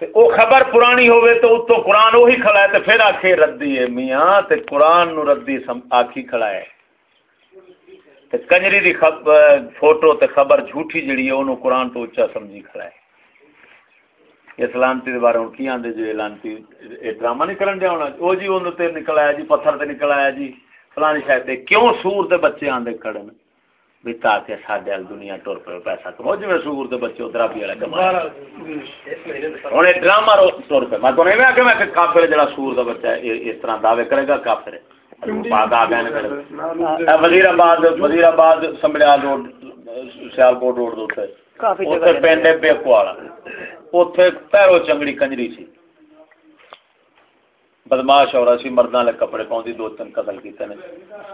او خبر پرانی ہوئے تو اتو قرآن وہی کھڑا ہے تو پھر آکھے ردی ہے میاں تے قرآن نو ردی آکھی کھڑا ہے تے کنجری دی فوٹو تے خبر جھوٹی جڑی ہے انہوں قرآن تو اچھا سمجھی کھڑا ہے اس لانتی دے بارے کی آندے جو لانتی اے ڈرامہ نہیں کرن دیا ہونا او جی انہوں تے نکل آیا جی پتھر تے نکل آیا جی فلانی شاید کیوں سور دے بچے آندے کھڑے ہیں بھی تاکہ دنیا ٹر پے پیسہ کماؤ۔ جی سور دے بچے ادھر بھی ہوں ڈرامہ ٹر پے۔ میں نہیں میں کہ میں کافر جڑا سور دا بچہ ہے اس طرح دعوے کرے گا کافر ہے۔ وزیر آباد وزیر آباد روڈ سیالکوٹ روڈ پنڈ بیکو والا۔ اتنے پیرو چنگڑی کنجری سی۔ بدماش عورت سی مردوں والے کپڑے پاؤں دو تین قتل کیتے ہیں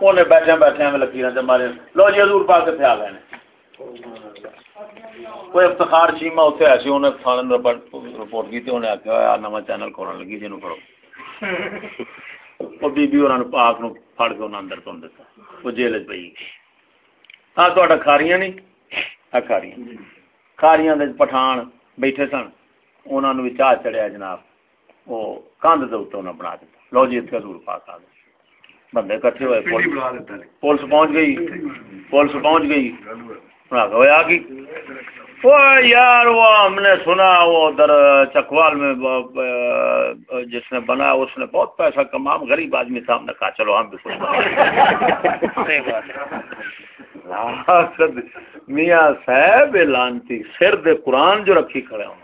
انہیں بیٹھے بیٹھے میں لکیر سے مارے لو جی حضور پاک کتنے آ گئے کوئی افتخار چیما اتنے ایسی انہیں تھانے رپورٹ کی انہیں آخیا نواں چینل کھولنے لگی جنوب پڑھو وہ بی بی اور پاک نو پھڑ کے انہیں اندر تن دیتا وہ جیل چ پی ہاں تا کھاریاں نہیں آ کھاریاں کھاریاں پٹھان بیٹھے سن انہوں نے بھی چاہ چڑھیا جناب وہ کندھ دے بنا دیتا لو جی اتنے حضور پاک آ گئے۔ بندے کٹھے ہوئے۔ پولیس پہنچ گئی۔ پولیس پہنچ گئی۔ یار وہ ہم نے سنا وہ ادھر چکوال میں جس نے بنا اس نے بہت پیسہ کما غریب آدمی تھا۔ ہم نے کہا چلو ہم بھی کچھ میاں صاحب لانتی سر دے قرآن جو رکھی کھڑے ہوں۔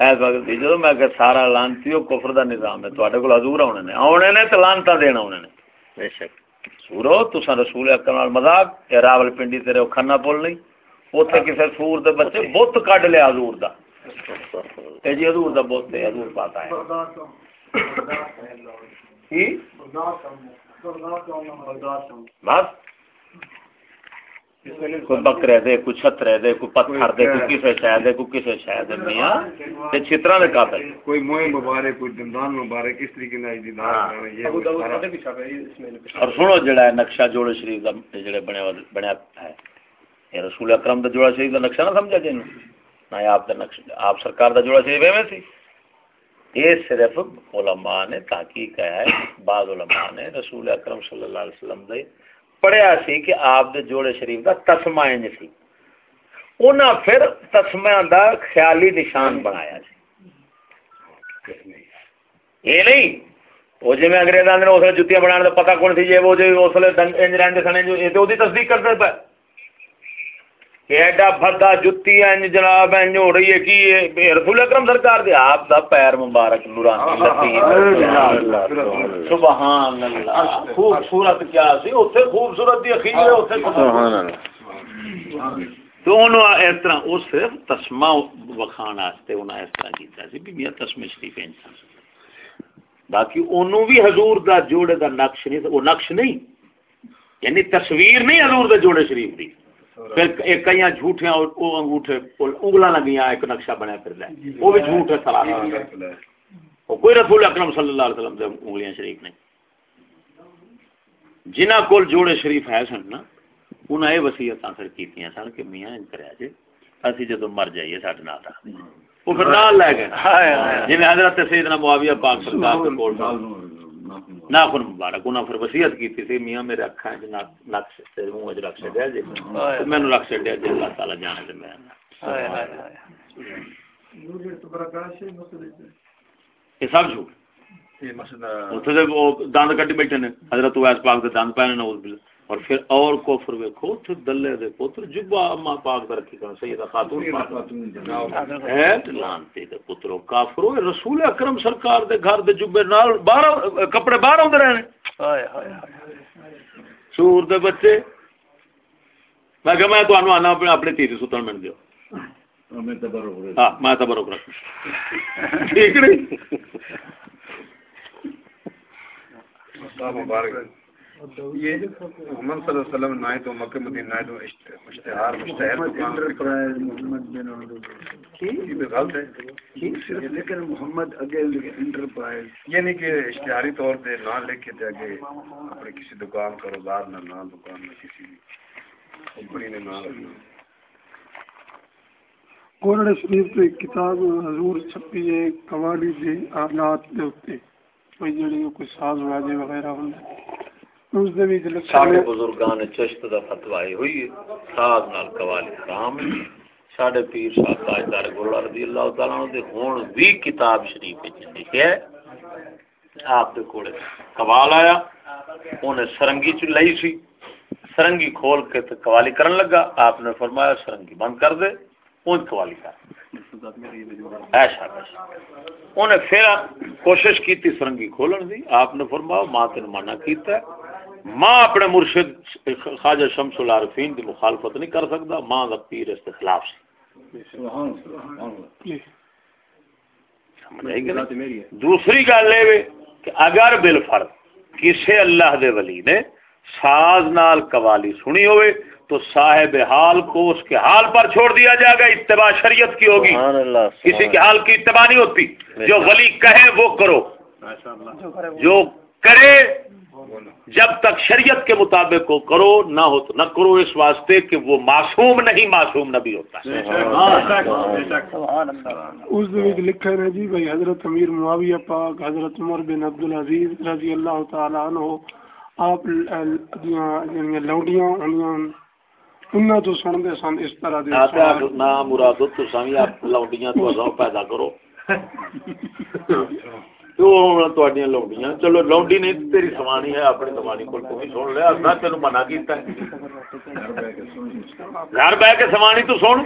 وقت جدو میں کہ سارا لانتی ہو کفر دا نظام ہے تے کو حضور آنے نے آنے نے تو لانتا دینا آنے نے بے شک سورو تسا رسول اکرم مذاق راول پنڈی تیرے کھانا پول نہیں اتنے کسی سور دے بچے بت کڈ لیا حضور دا اے جی حضور دا بت ہے حضور پاتا ہے بس کوئی بکرے دے کوئی چھترے دے کوئی پتھر دے کوئی کسے شے دے کوئی کسے شے دے میاں۔ تے چھترا دے قابل کوئی موئے مبارک کوئی دندان مبارک اس طریقے نال دی اور سنو جڑا ہے نقشہ جوڑ شریف دا جڑے بنیا بنیا ہے۔ یہ رسول اکرم دا جوڑا شریف دا نقشہ نہ سمجھا جی نہ آپ دا نقشہ آپ سرکار دا جوڑا شریف ایویں سی۔ یہ صرف علماء نے تحقیق ہے بعض علماء نے رسول اکرم صلی اللہ علیہ وسلم دے پڑھیا سی کہ آپ دے جوڑے شریف دا تسمہ انج سی انہاں پھر تسمہ دا خیالی نشان بنایا سی یہ نہیں وہ جی میں انگریز آدھے اس لیے جتیاں بنا پتا کون سی جی وہ جو اس لیے انج رہتے سنے جو یہ تو تصدیق کرتے پہ ایڈا بھدا جتی انج جناب انج ہو رہی ہے کہ رسول اکرم سرکار دے آپ دا پیر مبارک نورانی سبحان اللہ۔ خوبصورت کیا سی اوتھے خوبصورت دی اخیر ہے اوتھے سبحان اللہ۔ تو انہوں اس طرح وہ صرف تسمہ وکھان واسطے انہوں اس طرح کیتا سی بھی میاں تسمہ شریف انسان باقی انہوں بھی حضور دا جوڑے دا نقش نہیں وہ نقش نہیں یعنی تصویر نہیں حضور دا جوڑے شریف دی۔ پھر کئی جھوٹے انگوٹھے انگلا لگیاں ایک نقشہ بنیا پھر لے۔ وہ بھی جھوٹ ہے سلام۔ کوئی رسول اکرم صلی اللہ علیہ وسلم سے انگلیاں شریف نہیں۔ جنہ کول جوڑے شریف ہے سن نا انہیں یہ وسیعت پھر کی سن کہ میاں کرا جی اسی جدو مر جائیے سارے نال وہ پھر نال لے گئے۔ جی حضرت سیدنا معاویہ پاک سرکار کے کول ناخن مبارک انہاں پھر وصیت کیتی تھی میاں میرے اکھاں وچ نقش تے منہ وچ رکھ چھڈیا جی مینوں رکھ چھڈیا جی اللہ تعالی جانے تے میں یہ سب جھوٹ دند کٹی بیٹھے نے حضرت ویس پاک دے دند پہنے نعوذ باللہ اور پھر اور کفر ویکھو تے دلے دے پتر جبا اما پاک دا رکھی کر سیدہ خاتون پاک ہے لانتی دے پترو کافرو رسول اکرم سرکار دے گھر دے جبے نال باہر کپڑے باہر ہوندے رہنے۔ ہائے ہائے سور دے بچے۔ میں کہ میں تانوں آنا اپنے اپنے تیری ستن من دیو ہاں میں تبرک رکھ ٹھیک نہیں؟ مبارک۔ یہ محمد صلی اللہ علیہ وسلم نائے تو مکہ مدینہ نائے تو اشتہار مشتہر غلط ہے. لیکن محمد اگے انٹرپرائز. یہ نہیں کہ اشتہاری طور پہ نہ لکھ کے اگے اپنے کسی دکان کاروبار نہ نہ دکان میں کسی کمپنی نے نہ کوڑے شریف تو ایک کتاب حضور چھپی ہے قوالی دی آلات دے اوتے کوئی جڑی کوئی ساز واجے وغیرہ ہوندا اس دے وچ لکھا ساڈے بزرگاں نے چشت دا فتوی ہوئی ہے۔ ساز نال قوالی حرام ہے۔ ساڈے پیر صاحب تاجدار گولڑا رضی اللہ تعالی عنہ دے ہن وی کتاب شریف وچ لکھیا ہے۔ آپ دے کولے قوال آیا سرنگی چ لئی سی۔ سرنگی کھول کے قوالی کرن لگا۔ آپ نے فرمایا سرنگی بند کر دے اون قوالی کر۔ ایسا انہیں پھر کوشش کی تھی سرنگی کھولن دی۔ آپ نے فرمایا ماں تین منع کیتا ہے۔ ماں اپنے مرشد خواجہ شمس العارفین دی مخالفت نہیں کر سکتا ماں دا پیر اس کے خلاف سی دوسری گل یہ کہ اگر بل فرد کسی اللہ دے ولی نے ساز نال قوالی سنی ہوئے تو صاحب حال کو اس کے حال پر چھوڑ دیا جائے گا اتباع شریعت کی ہوگی۔ کسی کے حال کی اتباع نہیں ہوتی۔ جو ولی کہے وہ کرو۔ جو کرے جب تک شریعت کے مطابق کو کرو نہ ہو تو نہ کرو اس واسطے کہ وہ معصوم نہیں معصوم نبی ہوتا اس دن لکھا ہے جی بھائی حضرت امیر معاویہ پاک حضرت عمر بن عبدالعزیز رضی اللہ تعالی عنہ آپ یعنی لوڈیاں انہاں تو سن دے سن اس طرح دے نا مراد تو سامنے آپ لوڈیاں تو پیدا کرو۔ لوڈیاں چلو لوڈی نہیں تیری سوانی ہے اپنی سوانی کو سن لیا تین منع کیتا گھر بہ کے سوانی تو سن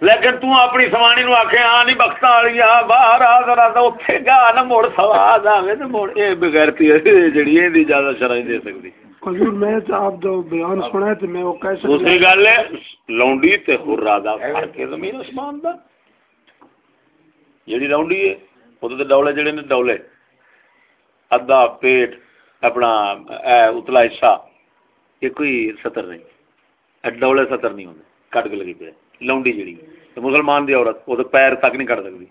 لیکن تو اپنی سوانی نو آخ ہاں نہیں بخت والی آ باہر آ ذرا اتنے گا نہ مڑ سواد آئے تو مڑ یہ بغیر جڑی یہ زیادہ شرح دے سکتی دوسری گل ہے لونڈی تے خرا دا فرق زمین آسمان دا جیڑی لونڈی ہے وہ ڈولے جڑے نے ڈولے ادا پیٹ اپنا اتلا حصہ یہ کوئی سطر نہیں ڈولے سطر نہیں ہوتے کٹ کے لگی پہ لونڈی جڑی مسلمان دی عورت وہ تو پیر تک نہیں کٹ سکتی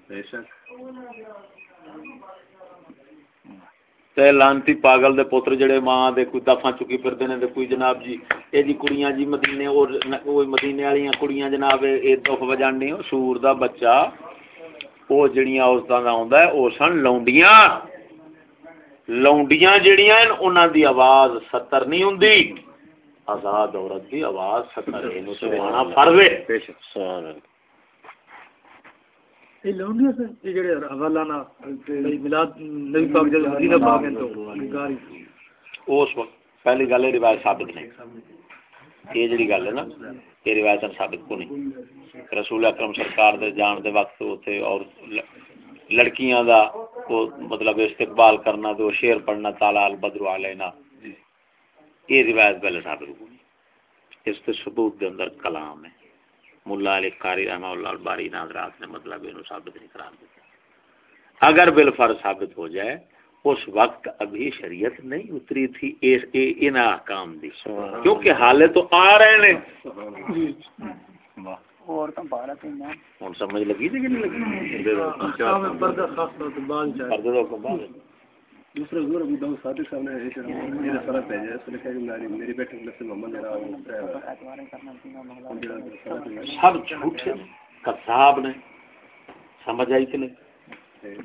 تے لانتی پاگل دے پوتر جڑے ماں دے کوئی دفعہ چکی پھردے نے تے کوئی جناب جی اے جی کڑیاں جی مدینے اور وہ مدینے والیاں کڑیاں جناب اے دف وجانے سور دا بچہ وہ جڑیاں اس دا ہوندا ہے او سن لونڈیاں۔ لونڈیاں جڑیاں ہیں انہاں دی آواز ستر نہیں ہوندی۔ آزاد عورت دی آواز ستر ہے نو سبحان فرض ہے۔ بے شک سبحان اللہ یہ لونڈیاں سے جڑے حوالہ نا میلاد نبی پاک جب مدینہ پاک ہیں تو اس وقت پہلی گل روایت ثابت نہیں۔ یہ جڑی گل ہے نا یہ روایت ثابت کو نہیں رسول اکرم سرکار دے جان دے وقت اوتھے اور لڑکیاں دا وہ مطلب استقبال کرنا تو شعر پڑھنا تالا البدر علینا یہ روایت پہلے ثابت کو نہیں اس تے ثبوت دے اندر کلام ہے ملا علی قاری رحمہ اللہ الباری ناظرات نے مطلب انہوں ثابت نہیں قرار دیا اگر بالفر ثابت ہو جائے اس وقت ابھی شریعت نہیں اتری تھی ان احکام دی۔ کیونکہ حالے تو آ رہے ہیں۔ ہوں سمجھ لگی تھی کہ نہیں لگی؟ دوسرے حضور ابو داؤد صادق صاحب نے میرا فرق ہے اس نے کہا کہ میری بیٹے نسل محمد میرا سب جھوٹے کذاب نے سمجھ آئی کہ نہیں؟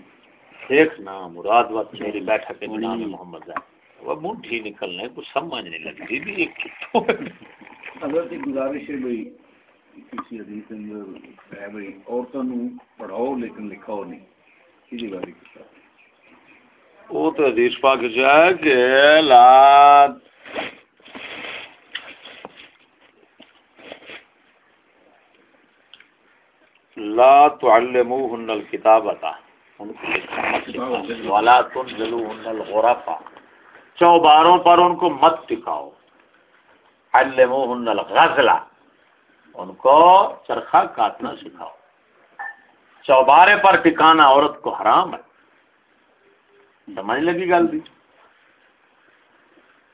دیکھ نا مراد وقت میری بیٹھک کے نام محمد ہے۔ وہ منٹھی نکلنے کو سمجھ نہیں لگتی بھی یہ کتوں حضرت کی گزارش ہے بھائی کسی حدیث اندر ہے بھائی عورتوں پڑھاؤ لیکن لکھاؤ نہیں کسی باری وہ تو حدیث پاک ہے کہ لا لا تعلموهن الكتابة ولا تنزلوهن الغرفة چوباروں پر ان کو مت ٹکاؤ علموهن الغزلة ان کو چرخا کاٹنا سکھاؤ۔ چوبارے پر ٹکانا عورت کو حرام ہے۔ سمجھ لگی گل دی۔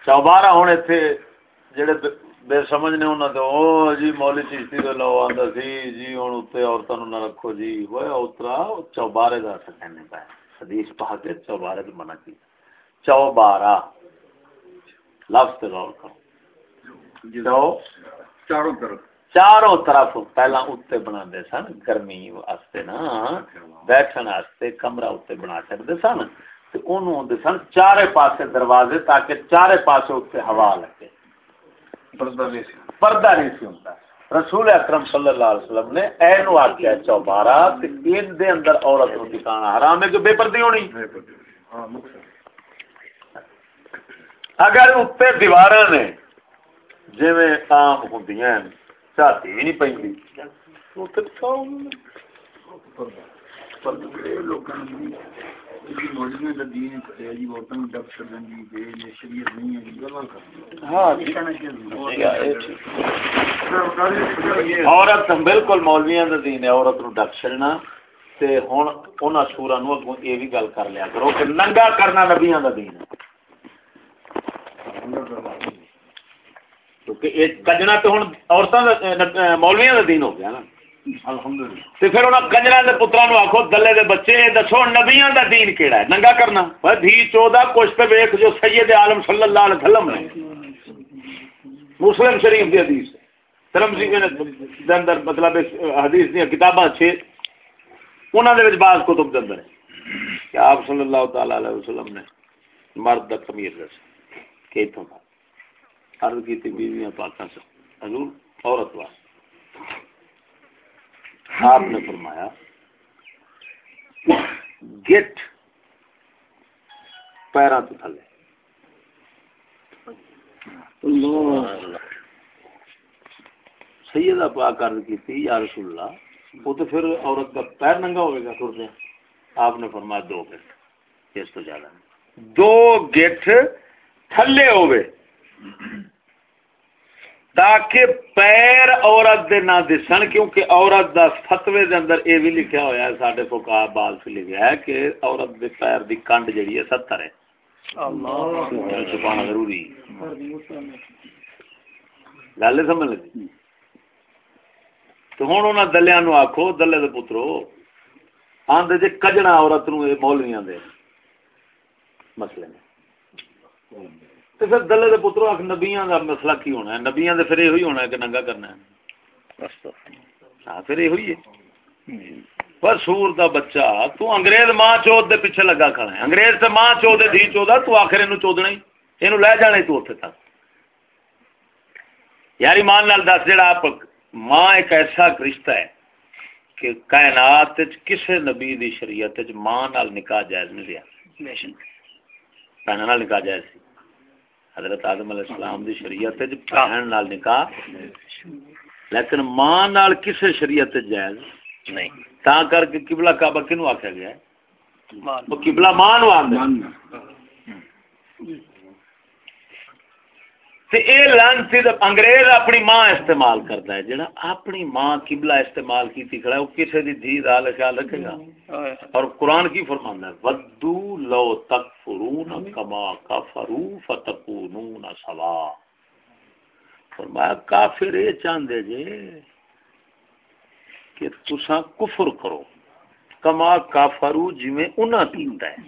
چوبارہ ہونے تھے، جڑے بے سمجھ نے انہوں نے او جی مولی چیشتی دے لو آندا سی جی ہن اوتے عورتاں نو نہ رکھو جی۔ ہوئے اترا چوبارے دا کہنے پے۔ حدیث پاک کے چوبارے تے منع کی چوبارہ۔ لفظ تے غور کرو۔ چو؟ چاروں طرف۔ چاروں طرف پہلا اتنے بنا سن گرمی واسطے نا۔ بیٹھن واسطے کمرہ اتنے بنا سکتے سن۔ تو سن چارے پاسے دروازے تاکہ چارے پاسے اتنے ہوا لگے۔ پردہ نہیں سی ہوتا رسول اکرم صلی اللہ علیہ وسلم نے اے نو آخیا چوبارہ ان دے اندر عورت نو ٹکانا حرام ہے کہ بے پردی ہونی؟ اگر اتنے دیوار نے جی آم ہوں چاہتی بھی نہیں پی عورت بالکل مولویا دین ہے عورت نو ڈک چڑنا ہوں سورا نو اگوں یہ بھی گل کر لیا کرو کہ ننگا کرنا نبیا کا دین ہے کیونکہ کجنا تو ہوں عورتوں مولویا کا دین ہو گیا نا پھر نو دلے دے بچے، دسو دین ہے؟ ننگا کرنا۔ دھی کچھ جو سید عالم صلی اللہ علیہ وسلم نے۔ مسلم شریف حدیث اندر مطلب حدیث کتاباں چھ بعض کتب اندر ہے۔ کہ آپ صلی اللہ تعالی علیہ وسلم نے مرد کا دس کہ عرض کی بیویاں پاکاں سے حضور، عورت واسطے۔ آپ نے فرمایا گٹ پیرا تو تھلے۔ سیدہ پاک عرض کی تھی، یا رسول اللہ، وہ تو پھر عورت کا پیر ننگا ہوئے گا تھوڑے آپ نے فرمایا دو گٹ اس تو زیادہ دو گٹ تھلے ہوئے۔ تاکہ پیر عورت دے نہ دسن کیونکہ عورت دا فتوے دے اندر اے بھی لکھیا ہویا ہے ساڈے فقہ بال سے لکھیا ہے کہ عورت دے پیر دی کنڈ جڑی ہے 70 ہے۔ اللہ۔ سبحان ضروری۔ گل سمجھ لگی؟ تو ہن انہاں دلیاں نو آکھو دلے دے پترو آندے جے کجنا عورت نو اے مولویاں دے مسئلے میں تو پھر دلے دے پترو آخ نبیاں دا مسئلہ کی ہونا ہے؟ نبیاں دے پھر یہ ہوئی ہونا ہے کہ ننگا کرنا ہے۔ ہاں پھر یہ ہوئی ہے۔ پر سور دا بچہ تو انگریز ماں چود دے پیچھے لگا کھڑا ہے۔ انگریز تے ماں چود دے دھی چودہ تو آخر اینو چودنا ہی۔ اینو لے جانا ہی تو اتنے تک۔ یاری مان نال دس جڑا آپ ماں ایک ایسا رشتہ ہے کہ کائنات کسے نبی دی شریعت ماں نال نکاح جائز نہیں لیا بہن نال نکاح جائز سی۔ حضرت آدم علیہ السلام دی شریعت بہن نال نکاح۔ لیکن ماں نال کسے شریعت جائز نہیں۔ تا کر کے قبلہ کعبہ کنو آکھیا گیا ہے؟ وہ قبلہ ماں نو آندا تے اے لانتی انگریز اپنی ماں استعمال کرتا ہے۔ جڑا اپنی ماں قبلہ استعمال کیتی کھڑا ہے وہ کسے دی دھی دا خیال رکھے گا؟ اور قرآن کی فرماندا ہے، ودو لو تکفرون کما کفروا فتکونون سوا فرمایا، کافر اے چاندے جے کہ تساں کفر کرو۔ کما کافرو جویں انہاں کیتا ہے۔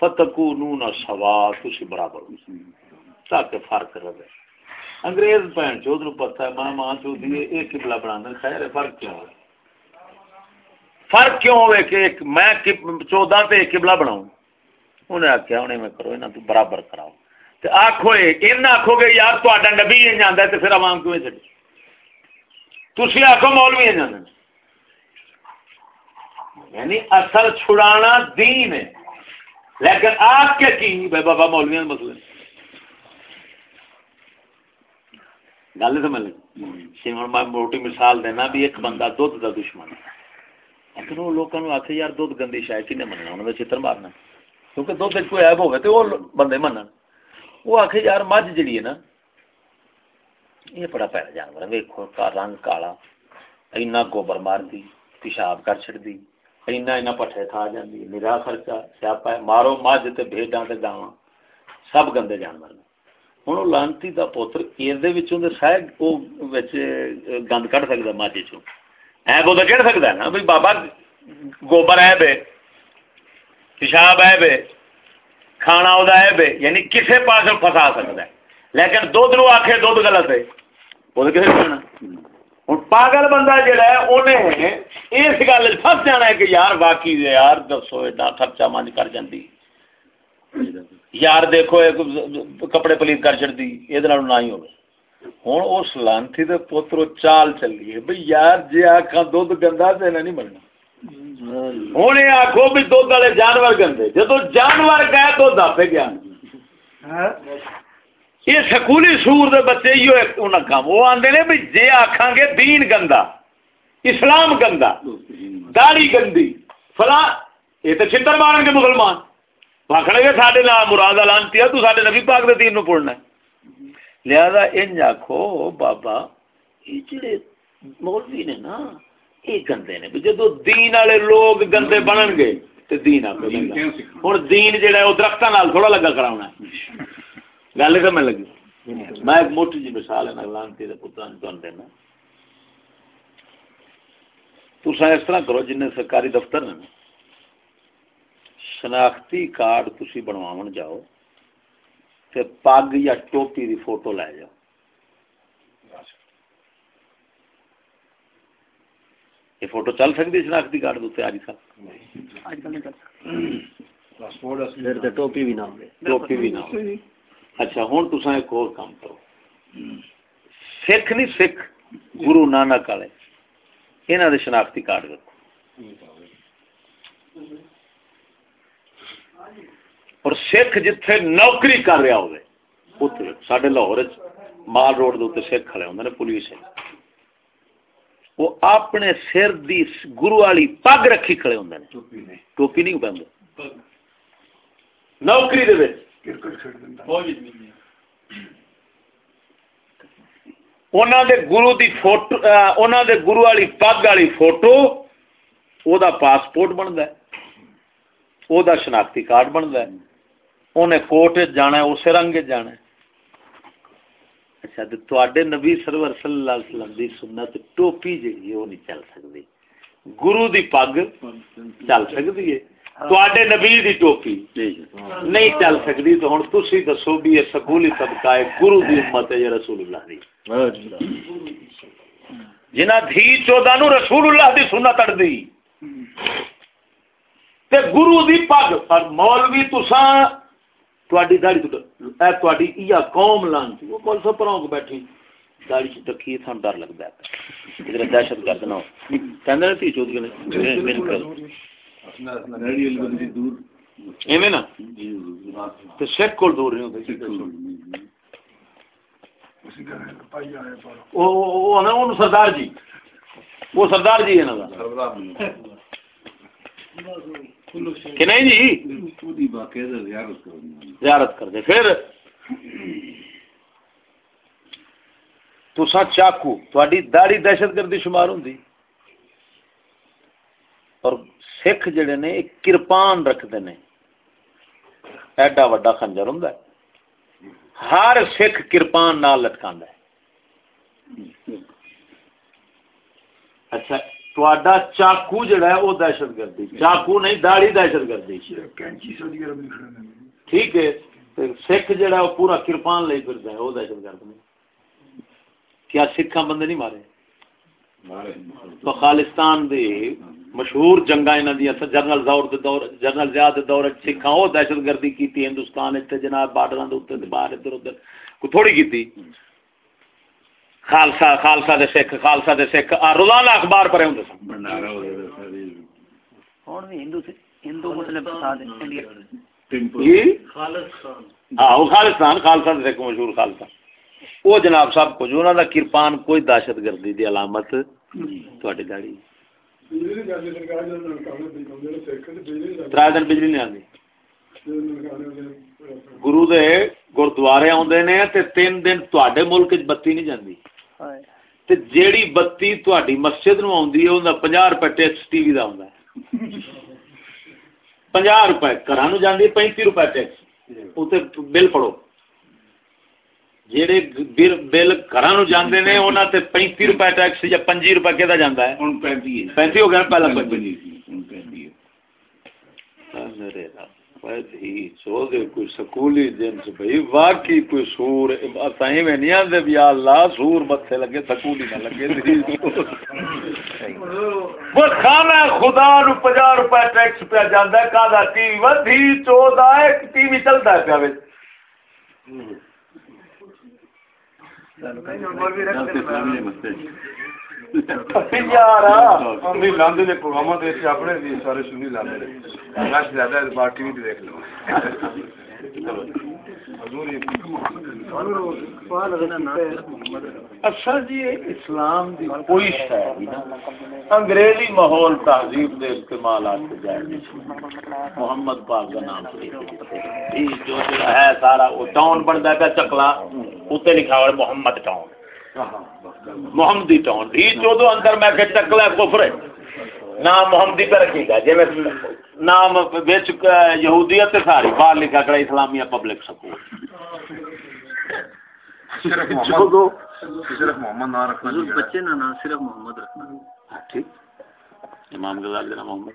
فتکونون سوا تسی برابر ہو۔ تاکہ فرق رہے۔ انگریز بھن چوت نو پتہ ہے ماں ماں چوت دی اے قبلہ بنانا خیر ہے فرق کیوں ہے فرق کیوں ہوئے کہ ایک میں چودہ تے قبلہ بناؤں انہیں آخیا انہیں میں کرو انہیں تو برابر کراؤ تے آکھو ان آکھو گے یار تہاڈا نبی ہی جاندا ہے تے پھر عوام کیوں چھڈی تسی آکھو مولوی ہی جاندا یعنی اصل چھڑانا دین ہے لیکن آپ کے کی بھائی بابا مولوی مسئلے گل سمجھ لگی ہوں میں موٹی مثال دینا بھی ایک بندہ دھد کا دشمن ہے لیکن وہ لوگوں آخ یار دھد گندی شاید کھنے مننا انہوں نے چتر مارنا کیونکہ دھد کوئی ایب ہوگا تو وہ بندے من وہ آخ یار مجھ جڑی ہے نا یہ بڑا پیارا جانور ہے ویکو کا رنگ کالا اینا گوبر مار دی پیشاب کر چڑ دی اینا اینا پٹھے کھا جاندی میرا خرچہ سیاپا ہے مارو مجھ تے بھیڈاں تے گاواں سب گندے جانور نے ہوں لانتی کا پوتر یہ شاید وہ گند کٹ سکتا ماجے چو ایب وہ کہہ سکتا ہے نا بھائی بابا گوبر ایب ہے پیشاب ایب ہے کھانا وہ ایب ہے یعنی کسے پاس فسا سکتا ہے لیکن دھد نو آخے دھد غلط ہے وہ کسے کھانا ہوں پاگل بندہ جڑا ہے انہیں اس گل پس جانا ہے کہ یار باقی یار دسو ایڈا خرچہ مند کر جاندی یار دیکھو ایک کپڑے پلیت کر چڑتی یہ نہ ہی ہوگی ہوں اس لانتی دے پوترو چال چلیے بھائی یار جی آخا دھد گندا تو نہیں بننا ہوں یہ آخو بھی دھد والے جانور گندے جدو جانور گئے دھد آپ گیا یہ سکولی سور دے بچے ہی کام وہ آدھے نے بھی جی آخان گے دین گندا اسلام گندا داڑی گندی فلاں یہ تو چھتر مارن گے مسلمان آخر گے سارے نام مراد لانتی ہے تو سارے نبی پاک دے دین نو پڑھنا لہذا انج آخو بابا یہ جڑے مولوی نے نا یہ گندے نے۔ جدو دین والے لوگ گندے بنن گے تو دین آپ ہوں دین جہا وہ درختوں تھوڑا لگا کرا گل تو میں لگی۔ میں ایک موٹی جی مثال ہے لانتی کے پتر دینا۔ تصا اس طرح کرو جن سرکاری دفتر نے شناختی کارڈ تھی بنوا جاؤ تے پگ یا ٹوپی دی فوٹو لے جاؤ یہ فوٹو چل سکتی شناختی کارڈ دے اج کل ٹوپی بھی نہ ٹوپی بھی نہ اچھا ہوں تصا ایک اور کام کرو سکھ نہیں سکھ گرو نانک والے یہاں دے شناختی کارڈ رکھو اور سکھ جتھے نوکری کر رہا ہوئے سڈے لاہور مال روڈ دے سکھ کھڑے ہوں پولیس وہ اپنے سر دی گرو والی پگ رکھی کھڑے ہوں ٹوپی نہیں پہ نوکری دے دے گرو دی فوٹو انہوں دے گرو والی پگ والی فوٹو او دا پاسپورٹ بنتا ہے او دا شناختی کارڈ بنتا ہے انہیں کوٹ جانا ہے اسے رنگ جانا ہے اچھا تو نبی سرور صلی اللہ علیہ وسلم دی سنت ٹوپی جی وہ نہیں چل سکتی گرو دی پگ چل سکتی ہے تے نبی دی ٹوپی نہیں چل سکتی تو ہوں تھی دسو بھی یہ سکولی طبقہ ہے گرو دی امت ہے یا رسول اللہ دی جنہ دھی چودہ نو رسول اللہ دی سنت اڑ دی تے گرو دی پگ اور مولوی تساں تواڈی داڑھی اے تواڈی یا قوم لانتی وہ کول سو پروں بیٹھی داڑھی چ تکی تھان ڈر لگدا ہے۔ ادھر دہشت گرد نہ ہو۔ کہندے تی چود گنے کر ایویں نا تے سکھ کول دور نہیں ہوندے۔ سردار جی۔ وہ سردار جی ہے نا کہ نہیں جی؟ زیارت کر دے۔ پھر تسا چاقو تاری داڑی دہشت گردی شمار ہوں اور سکھ جڑے نے کرپان رکھتے ہیں ایڈا وڈا خنجر ہوں ہر سکھ کرپان نال لٹکا اچھا چاقو جڑا ہے وہ دہشت گردی چاقو نہیں داڑی دہشت گردی ٹھیک ہے سکھ جڑا وہ پورا کرپان لے پھر ہے وہ دہشت گرد نہیں کیا سکھا بندے نہیں مارے تو خالستان دی مشہور جنگا انہاں دی جنرل دور دے دور جنرل زیاد دے دور سکھا وہ دہشت گردی کیتی ہندوستان تے جناب بارڈراں دے اوتے باہر ادھر ادھر کو تھوڑی کیتی خالصہ خالصہ دے سکھ خالصہ دے سکھ۔ روزانہ اخبار پڑھے ہوندے سن۔ ہن بھی۔ ہندو ہندو فساد انڈیا۔ جی؟ ہاں خالصان خالصہ دے سکھ مشہور خالصہ۔ وہ جناب صاحب کو جو انہاں دا کرپان کوئی دہشت گردی دی علامت تواڈی داڑھی۔ ترا دن بجلی نہیں آندی۔ گرو دے گردوارے آندے نے تے تین دن تواڈے ملک وچ بتی نہیں جاندی تے جیڑی بتی تہاڈی مسجد نو آوندی ہے اوندا 50 روپے ٹیکس ٹی وی دا ہوندا ہے 50 روپے گھراں نو جاندی 35 روپے ٹیکس اوتے بل پڑو جیڑے بل گھراں نو جاندے نے انہاں تے 35 روپے ٹیکس یا 25 روپے کیدا جاندا ہے ہن 35 ہے 35 ہو گیا پہلا 25 ہن 35 ہے میرے رب دھی چو دے کوئی سکولی جنس بھئی، واقعی کوئی سور اسائیں میں نہیں آندے بھی یا اللہ سور متھے لگے، سکولی نہ لگے۔ دھی وہ کھانا خدا نو 50 روپے ٹیکس پہ جاندا ہے، کادا ٹی وی وا دھی چو دا ہے ٹی وی چلدا ہے پیا وچ۔ یار نہیں لاندے نے پروگراموں تے اسے اپنے بھی سارے سنی لاندے نے رش زیادہ ہے بار ٹی وی تے دیکھ لو۔ حضور جی اسلام دی کوئی شے نا۔ انگریزی ماحول تہذیب دے استعمالات سے جائے نہیں محمد پاک کا نام جو ہے سارا وہ ٹاؤن بنتا ہے چکلا۔ اتنے لکھا ہوا محمد ٹاؤن۔ محمدی ٹاؤن یہ جو دو اندر میں کہ چکلا کفر ہے نام محمدی پہ رکھے گا جی میں نام بیچ یہودیت ساری۔ باہر لکھا کڑا اسلامیہ پبلک سکول۔ صرف محمد دو صرف محمد نہ رکھنا بچے نا صرف محمد رکھنا۔ ہاں، ٹھیک۔ امام غزال محمد۔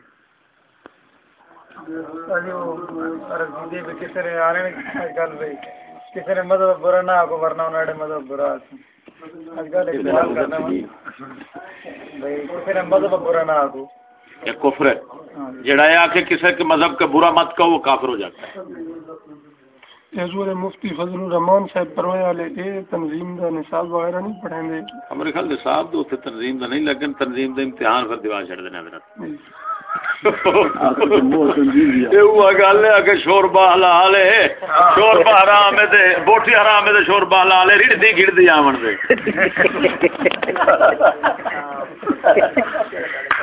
کسی نے نے مذہب برا نہ آگو ورنہ انہوں نے مذہب برا۔ یہ کفر ہے جڑا ہے کے کسی کے مذہب کا برا مت کہو وہ کافر ہو جاتا ہے۔ حضور مفتی فضل الرحمان صاحب پروے والے اے تنظیم دا نصاب وغیرہ نہیں پڑھیں دے۔ ہمارے خیال نصاب تو اتنے تنظیم کا نہیں لیکن تنظیم کا امتحان پھر دیوار چڑھ دینا گل ہے شوربا حلال ہے شوربا حرام ہے تے بوٹی حرام ہے شوربا حلال ہے ریڑھ دی گڑ دی آمن دے۔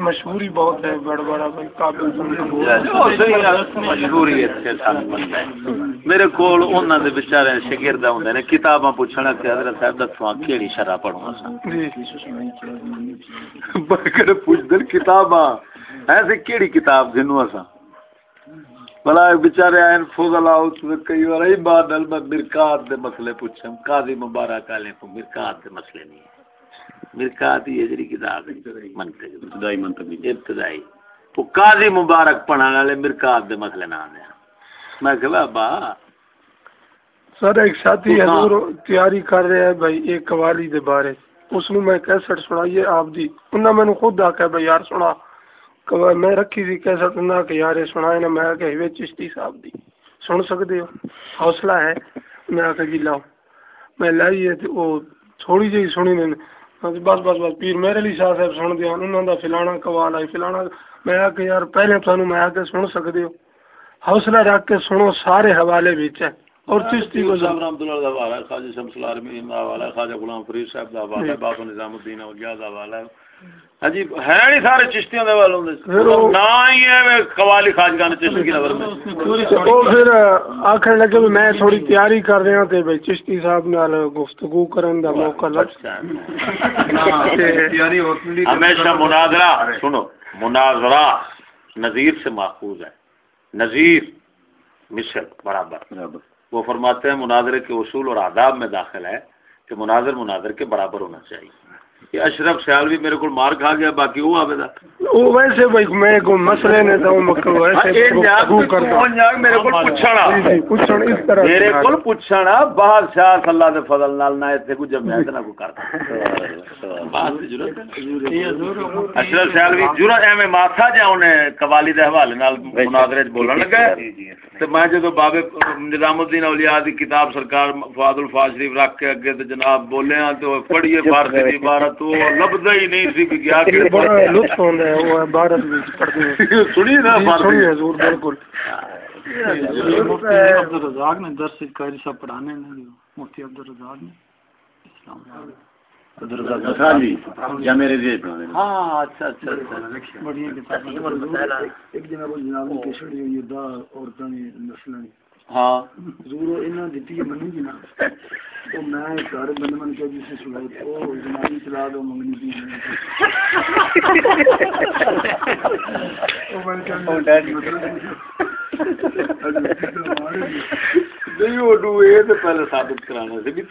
مشہوری بہت ہے بڑا بڑا سن بنتا ہے۔ میرے کول انہاں دے بیچارے شاگرد ہوندے نے کتاباں پوچھنا کہ حضرت صاحب دسواں کیڑی شرح پڑھواں سا جی بکر پوچھ دل کتاباں ایسے کیڑی کتاب گنو اسا بلا بیچارے آئین فضل آؤت میں کئی بار ای بادل میں مرکات دے مسئلے پوچھم قاضی مبارک علیہ کو مرکات دے مسئلے نہیں ہے مرکات یہ جڑی کتاب ہے منطق ابتدائی منطق ابتدائی وہ قاضی مبارک پڑھانے والے مرکات دے مسئلے نہ آنے میں کہ بابا سر ایک ساتھی حضور تیاری کر رہے ہیں بھائی ایک قوالی دے بارے اس نو میں کیسٹ سنائیے آپ دی انہاں میں خود آکھا بھائی یار سنا کہ میں رکھی سی کیسٹ انہاں کہ یار یہ سنائے نا میں کہ ہوئے چشتی صاحب دی سن سکتے ہو حوصلہ ہے میں آکھا جی لاؤ میں لائی ہے تو وہ تھوڑی جہی سنی میں بس بس بس پیر میرے علی شاہ صاحب سن دیا انہوں دا فلانا قوال آئی فلانا میں آکھا یار پہلے تھانوں میں آکے سن سکتے ہو حوصلہ رکھ کے سنو سارے حوالے وچ ہے اور چشتی کو صاحب رحمۃ اللہ دا حوالہ ہے خواجہ شمس العالمین دا حوالہ ہے خواجہ غلام فرید صاحب دا حوالہ ہے نہیں سارے چشتیاں دے والوں دے نہ ہی ہے قوالی خواجگان چشتی کی نظر میں۔ وہ پھر آخر لگے بھی میں تھوڑی تیاری کر رہا تے بھائی چشتی صاحب نال گفتگو کرن دا موقع لگ تیاری ہوتی ہمیشہ مناظرہ سنو مناظرہ نظیر سے ماخوذ ہے۔ نظیر مصر برابر۔ وہ فرماتے ہیں مناظرے کے اصول اور آداب میں داخل ہے کہ مناظر مناظر کے برابر ہونا چاہیے۔ یہ اشرف سیال بھی میرے کو مار کھا گیا باقی وہ آبے دا وہ ویسے بھائی میں کو مسئلے نے تو مکو ویسے گفتگو کرتا میرے کو پوچھنا جی جی پوچھن اس طرح میرے کو پوچھنا بادشاہ اللہ دے فضل نال نہ اتنے کو جب میں نہ کو کرتا بات دی ضرورت ہے اشرف سیال بھی ضرورت ایویں ماتھا جا انہیں قوالی دے حوالے نال تے میں جدو بابے نظام الدین اولیاء دی کتاب سرکار فؤاد الفاظ شریف رکھ کے اگے تے جناب بولے ہاں تو پڑھیے فارسی دی عبارت وہ لبدا ہی نہیں سی کہ کیا کہ بڑا لطف ہوندا ہے وہ بھارت وچ پڑھدے ہیں سنی نا جی، فارسی سنی حضور بالکل۔ مفتی عبد الرزاق نے درس قاری صاحب پڑھانے نے مفتی عبد الرزاق نے اسلام ہاں اچھا اچھا بڑی ایک دن ابو جناب نے کیسڑی ہوئی دا عورتاں نے نسلاں ہاں ضرور انہاں دتی ہے منی جی نا تو میں گھر بن من کے جسے سنائی او جنابی چلا دو منگنی دی او میں نہیں وہ ڈو یہ پہلے ثابت کرانا سی بھی